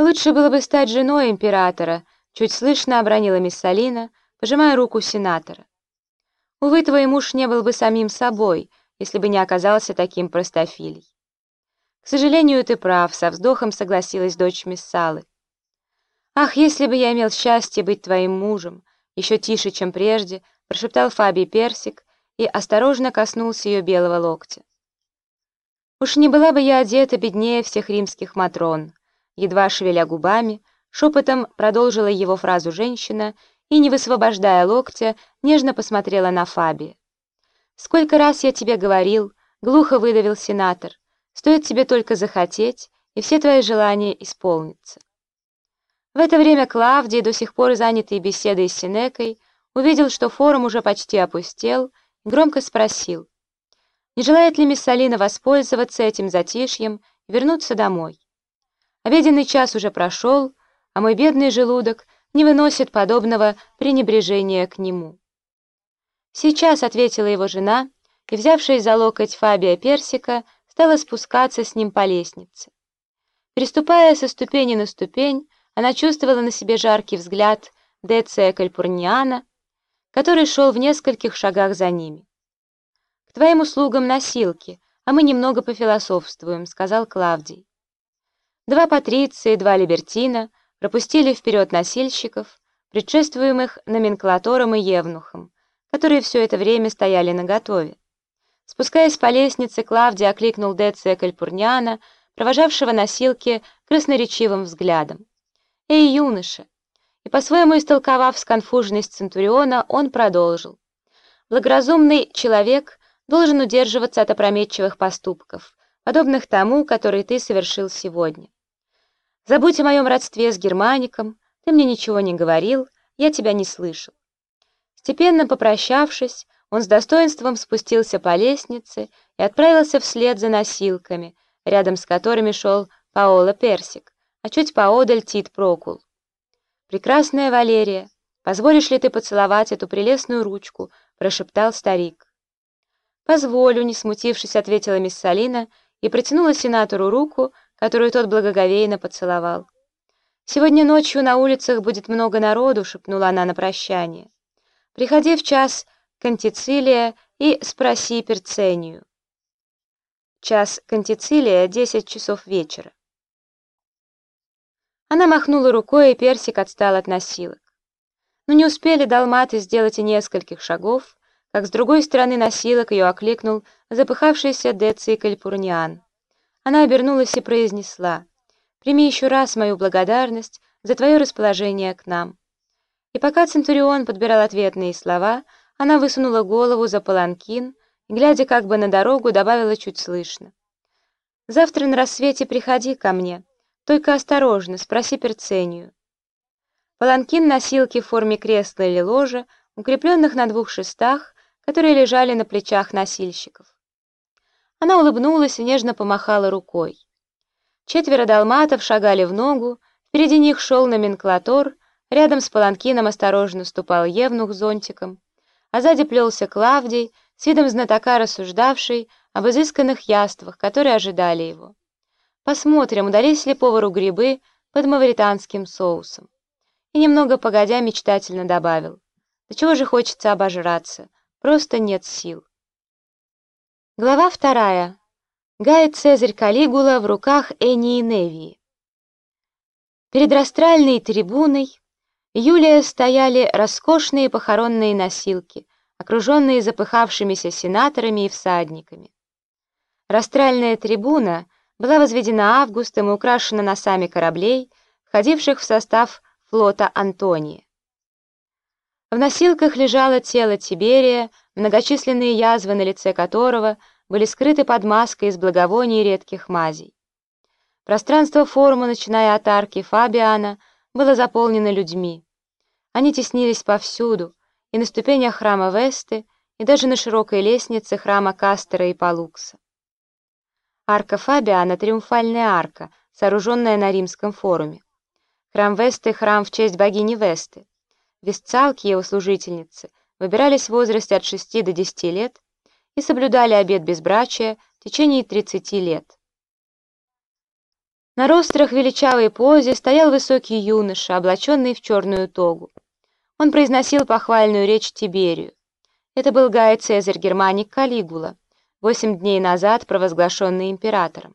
«Лучше было бы стать женой императора», — чуть слышно обронила Миссалина, пожимая руку сенатора. «Увы, твой муж не был бы самим собой, если бы не оказался таким простофилей». «К сожалению, ты прав», — со вздохом согласилась дочь Миссалы. «Ах, если бы я имел счастье быть твоим мужем!» Еще тише, чем прежде, прошептал Фабий Персик и осторожно коснулся ее белого локтя. «Уж не была бы я одета беднее всех римских матрон», едва шевеля губами, шепотом продолжила его фразу женщина и, не высвобождая локтя, нежно посмотрела на Фаби. «Сколько раз я тебе говорил», — глухо выдавил сенатор, «стоит тебе только захотеть, и все твои желания исполнятся». В это время Клавдий, до сих пор занятый беседой с Синекой, увидел, что форум уже почти опустел, и громко спросил, не желает ли мисс Алина воспользоваться этим затишьем и вернуться домой. Обеденный час уже прошел, а мой бедный желудок не выносит подобного пренебрежения к нему. «Сейчас», — ответила его жена, и, взявшись за локоть Фабия Персика, стала спускаться с ним по лестнице. Переступая со ступени на ступень, она чувствовала на себе жаркий взгляд Деция Кальпурниана, который шел в нескольких шагах за ними. «К твоим услугам носилки, а мы немного пофилософствуем», — сказал Клавдий. Два патриция и два либертина пропустили вперед носильщиков, предшествуемых номенклатором и евнухом, которые все это время стояли наготове. Спускаясь по лестнице, Клавдий окликнул Деция Кальпурниана, провожавшего носилки красноречивым взглядом. «Эй, юноша!» И по-своему истолковав сконфуженность Центуриона, он продолжил. «Благоразумный человек должен удерживаться от опрометчивых поступков, подобных тому, который ты совершил сегодня. Забудь о моем родстве с Германиком, ты мне ничего не говорил, я тебя не слышал». Степенно попрощавшись, он с достоинством спустился по лестнице и отправился вслед за носилками, рядом с которыми шел Паоло Персик а чуть поодаль Тит Прокул. «Прекрасная Валерия, позволишь ли ты поцеловать эту прелестную ручку?» — прошептал старик. «Позволю», — не смутившись, ответила мисс Салина и протянула сенатору руку, которую тот благоговейно поцеловал. «Сегодня ночью на улицах будет много народу», — шепнула она на прощание. «Приходи в час Кантицилия и спроси Перцению». Час Кантицилия — десять часов вечера. Она махнула рукой, и Персик отстал от носилок. Но не успели далматы сделать и нескольких шагов, как с другой стороны носилок ее окликнул запыхавшийся Деций Кальпурниан. Она обернулась и произнесла, «Прими еще раз мою благодарность за твое расположение к нам». И пока Центурион подбирал ответные слова, она высунула голову за паланкин глядя как бы на дорогу, добавила чуть слышно. «Завтра на рассвете приходи ко мне». Только осторожно, спроси перцению. Паланкин носилки в форме кресла или ложа, укрепленных на двух шестах, которые лежали на плечах носильщиков. Она улыбнулась и нежно помахала рукой. Четверо далматов шагали в ногу, впереди них шел номенклатор, рядом с паланкином осторожно ступал Евнух зонтиком, а сзади плелся Клавдий, с видом знатока рассуждавший об изысканных яствах, которые ожидали его. Посмотрим, удались ли повару грибы под мавританским соусом. И немного погодя мечтательно добавил. Да чего же хочется обожраться, просто нет сил. Глава вторая. Гай Цезарь Калигула в руках Энии Невии. Перед растральной трибуной Юлия стояли роскошные похоронные носилки, окруженные запыхавшимися сенаторами и всадниками. Растральная трибуна — была возведена Августом и украшена носами кораблей, входивших в состав флота Антония. В носилках лежало тело Тиберия, многочисленные язвы на лице которого были скрыты под маской из благовоний редких мазей. Пространство форума, начиная от арки Фабиана, было заполнено людьми. Они теснились повсюду, и на ступенях храма Весты, и даже на широкой лестнице храма Кастера и Палукса. Арка Фабиана — триумфальная арка, сооруженная на римском форуме. Храм Весты — храм в честь богини Весты. Вестцалки, его служительницы, выбирались в возрасте от 6 до 10 лет и соблюдали обет безбрачия в течение 30 лет. На рострах величавой позе стоял высокий юноша, облаченный в черную тогу. Он произносил похвальную речь Тиберию. Это был Гай Цезарь Германик Калигула, восемь дней назад провозглашенный императором.